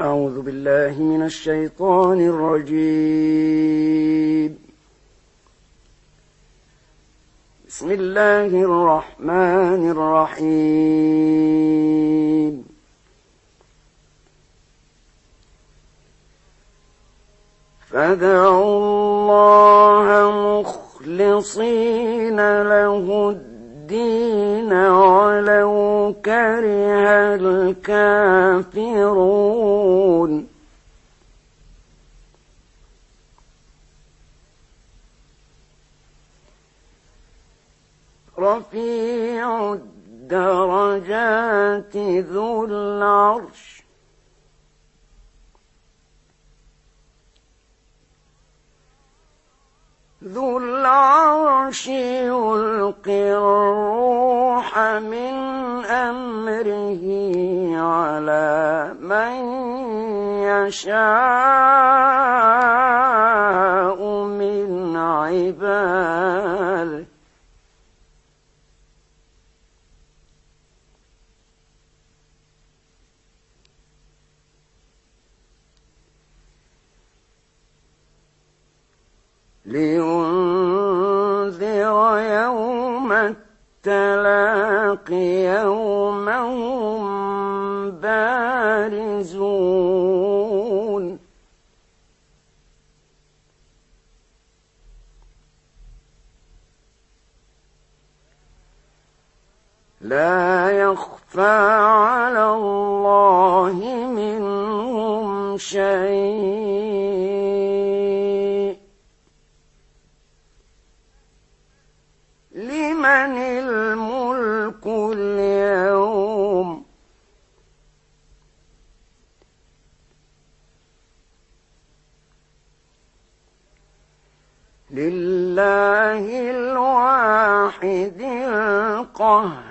أعوذ بالله من الشيطان الرجيم. بسم الله الرحمن الرحيم. فادعوا الله مخلصين له الدين ولو كره الكافرون. رفيع الدرجات ذو العرش. ذو العرش يلقي أمره على من يشاء من عباده لينذر يوم التلاق هم بارزون. لا يخفى على الله منهم شيء. لله الواحد القهار.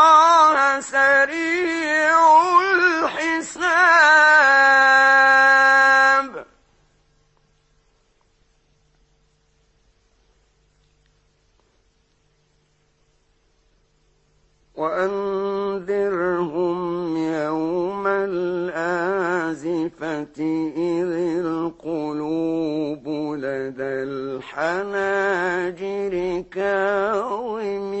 الله سريع الحساب. وأنذرهم يوم الآزفة إذ القلوب لدى الحناجر كاظمين.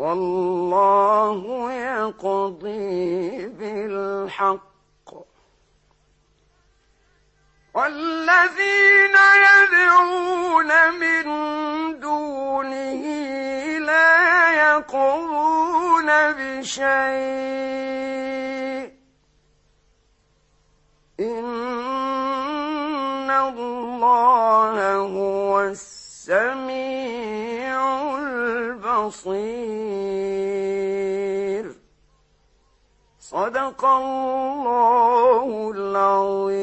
والله يقضي بالحق. والذين يدعون من دونه لا يقضون بشيء. إن الله هو السميع بصير صدق الله العظيم.